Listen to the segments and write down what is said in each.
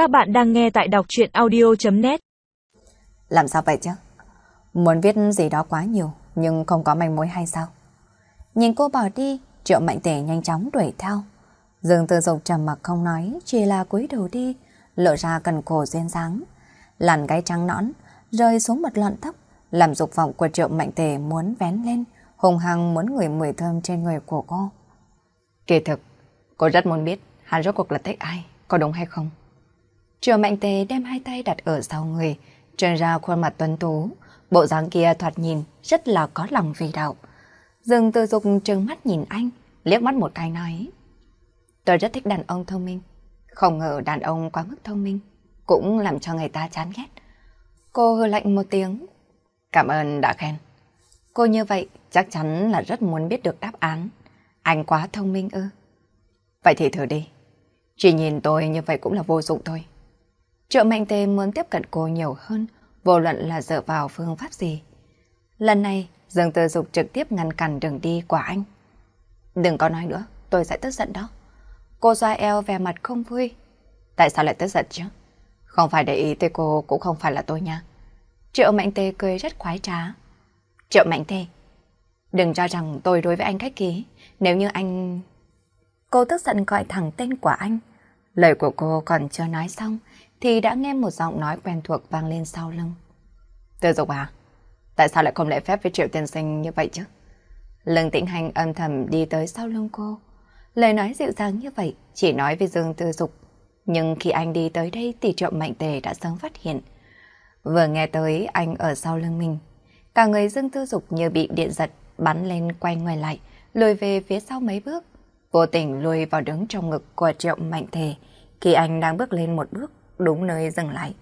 Các bạn đang nghe tại đọc chuyện audio.net Làm sao vậy chứ? Muốn viết gì đó quá nhiều, nhưng không có manh mối hay sao? Nhìn cô bỏ đi, triệu mạnh tề nhanh chóng đuổi theo. Dương tư dục trầm mặc không nói, chỉ là cúi đầu đi, lộ ra cần cổ duyên dáng. Làn gáy trắng nõn, rơi xuống một lọn tóc, làm dục vọng của triệu mạnh tề muốn vén lên, hùng hăng muốn ngửi mùi thơm trên người của cô. Kỳ thực, cô rất muốn biết hắn rốt cuộc là thích ai, có đúng hay không? Triều mạnh tề đem hai tay đặt ở sau người, trơn ra khuôn mặt tuấn tú, bộ dáng kia thoạt nhìn rất là có lòng vì đạo. Dương tư dục trừng mắt nhìn anh, liếc mắt một cái nói. Tôi rất thích đàn ông thông minh, không ngờ đàn ông quá mức thông minh, cũng làm cho người ta chán ghét. Cô hừ lạnh một tiếng. Cảm ơn đã khen. Cô như vậy chắc chắn là rất muốn biết được đáp án. Anh quá thông minh ư. Vậy thì thử đi. Chỉ nhìn tôi như vậy cũng là vô dụng thôi. Triệu Mạnh Tề muốn tiếp cận cô nhiều hơn, vô luận là dựa vào phương pháp gì. Lần này, Dương Tư Dục trực tiếp ngăn cản đường đi của anh. Đừng có nói nữa, tôi sẽ tức giận đó. Cô xoa eo vẻ mặt không vui. Tại sao lại tức giận chứ? Không phải để ý tới cô cũng không phải là tôi nha. Triệu Mạnh Tề cười rất khoái trá. Triệu Mạnh Tề, đừng cho rằng tôi đối với anh khách khí. Nếu như anh... Cô tức giận gọi thẳng tên của anh. Lời của cô còn chưa nói xong thì đã nghe một giọng nói quen thuộc vang lên sau lưng. Tư dục à? Tại sao lại không lễ phép với Triệu Tiên Sinh như vậy chứ? Lương Tĩnh Hành âm thầm đi tới sau lưng cô. Lời nói dịu dàng như vậy chỉ nói với Dương Tư Dục. Nhưng khi anh đi tới đây thì Triệu Mạnh Tề đã sớm phát hiện. Vừa nghe tới anh ở sau lưng mình. Cả người Dương Tư Dục như bị điện giật bắn lên quay người lại, lùi về phía sau mấy bước. Vô tình lùi vào đứng trong ngực của Triệu Mạnh Tề khi anh đang bước lên một bước đúng nơi dừng lại.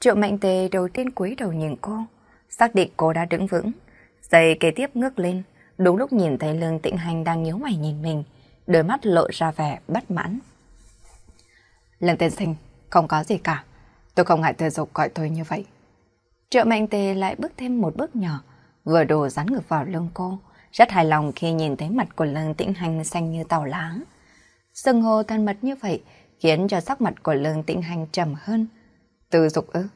Triệu Mạnh Tề đầu tiên cúi đầu nhìn cô, xác định cô đã đứng vững. Giây kế tiếp ngước lên, đúng lúc nhìn thấy Lương Tịnh Hành đang nhíu mày nhìn mình, đôi mắt lộ ra vẻ bất mãn. Lương Tiên Sinh, không có gì cả, tôi không ngại thừa dục gọi tôi như vậy. Triệu Mạnh Tề lại bước thêm một bước nhỏ, vừa đồ dán ngược vào lưng cô, rất hài lòng khi nhìn thấy mặt của Lương Tĩnh Hành xanh như tàu láng. sừng hồ thân mật như vậy khiến cho sắc mặt của Lương Tĩnh Hành trầm hơn. Từ dục ư,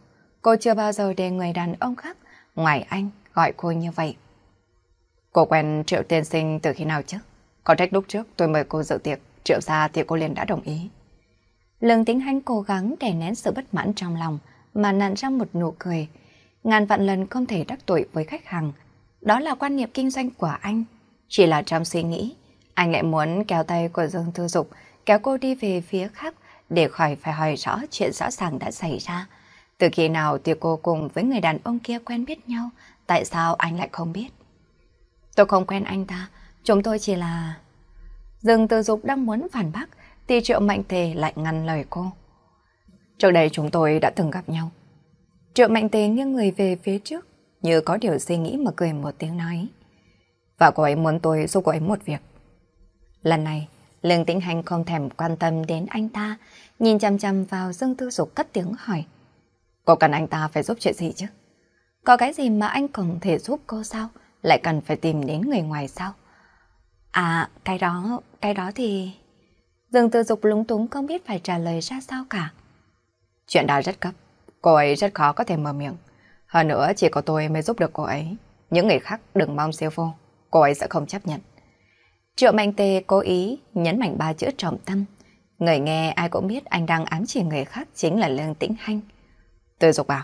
cô chưa bao giờ để người đàn ông khác ngoài anh gọi cô như vậy. Cô quen Triệu Tiên Sinh từ khi nào chứ? Có trách lúc trước tôi mời cô dự tiệc, Triệu ra thì cô liền đã đồng ý. Lương Tĩnh Hành cố gắng đè nén sự bất mãn trong lòng mà nặn ra một nụ cười. Ngàn vạn lần không thể đắc tội với khách hàng. Đó là quan niệm kinh doanh của anh. Chỉ là trong suy nghĩ, anh lại muốn kéo tay của Dương Thư Dục kéo cô đi về phía khác để khỏi phải hỏi rõ chuyện rõ ràng đã xảy ra. Từ khi nào thì cô cùng với người đàn ông kia quen biết nhau, tại sao anh lại không biết? Tôi không quen anh ta, chúng tôi chỉ là... dừng từ Dục đang muốn phản bác, thì Triệu Mạnh Tề lại ngăn lời cô. Trước đây chúng tôi đã từng gặp nhau. Triệu Mạnh Tề nghiêng người về phía trước, như có điều suy nghĩ mà cười một tiếng nói. Và cô ấy muốn tôi giúp cô ấy một việc. Lần này, Lương Tĩnh Hành không thèm quan tâm đến anh ta, nhìn chăm chăm vào Dương Tư Dục cất tiếng hỏi. Cô cần anh ta phải giúp chuyện gì chứ? Có cái gì mà anh còn thể giúp cô sao? Lại cần phải tìm đến người ngoài sao? À, cái đó, cái đó thì... Dương Tư Dục lúng túng không biết phải trả lời ra sao cả. Chuyện đó rất cấp, cô ấy rất khó có thể mở miệng. Hơn nữa chỉ có tôi mới giúp được cô ấy. Những người khác đừng mong siêu vô, cô ấy sẽ không chấp nhận. Triệu Mạnh Tề cố ý nhấn mạnh ba chữ trọng tâm. Người nghe ai cũng biết anh đang ám chỉ người khác chính là Lương Tĩnh Hanh. Từ dục bảo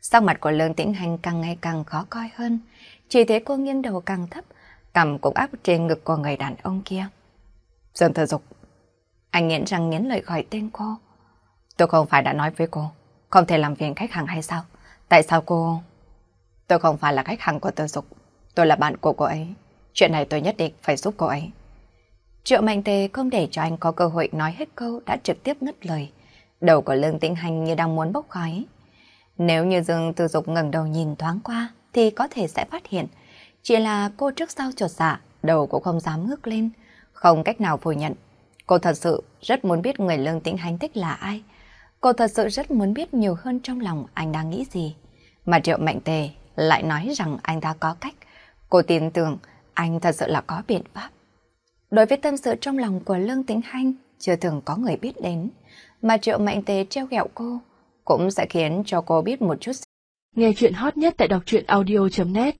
Sắc mặt của Lương Tĩnh Hanh càng ngày càng khó coi hơn. Chỉ thấy cô nghiêng đầu càng thấp, cầm cũng áp trên ngực của người đàn ông kia. Dương thờ dục. Anh nghiến răng nghiến lợi gọi tên cô. Tôi không phải đã nói với cô, không thể làm phiền khách hàng hay sao? Tại sao cô... Tôi không phải là khách hàng của tờ dục, tôi là bạn của cô ấy. Chuyện này tôi nhất định phải giúp cô ấy. Triệu Mạnh Tề không để cho anh có cơ hội nói hết câu đã trực tiếp ngất lời. Đầu của Lương Tĩnh Hành như đang muốn bốc khói. Nếu như Dương Tư Dục ngẩng đầu nhìn thoáng qua thì có thể sẽ phát hiện. Chỉ là cô trước sau chuột dạ, đầu cũng không dám ngước lên. Không cách nào phủ nhận. Cô thật sự rất muốn biết người Lương Tĩnh Hành thích là ai. Cô thật sự rất muốn biết nhiều hơn trong lòng anh đang nghĩ gì. Mà Triệu Mạnh Tề lại nói rằng anh ta có cách. Cô tin tưởng anh thật sự là có biện pháp. Đối với tâm sự trong lòng của Lương Tĩnh Hanh, chưa từng có người biết đến. mà Triệu Mạnh tế treo ghẹo cô cũng sẽ khiến cho cô biết một chút. Nghe chuyện hot nhất tại đọc truyện audio.net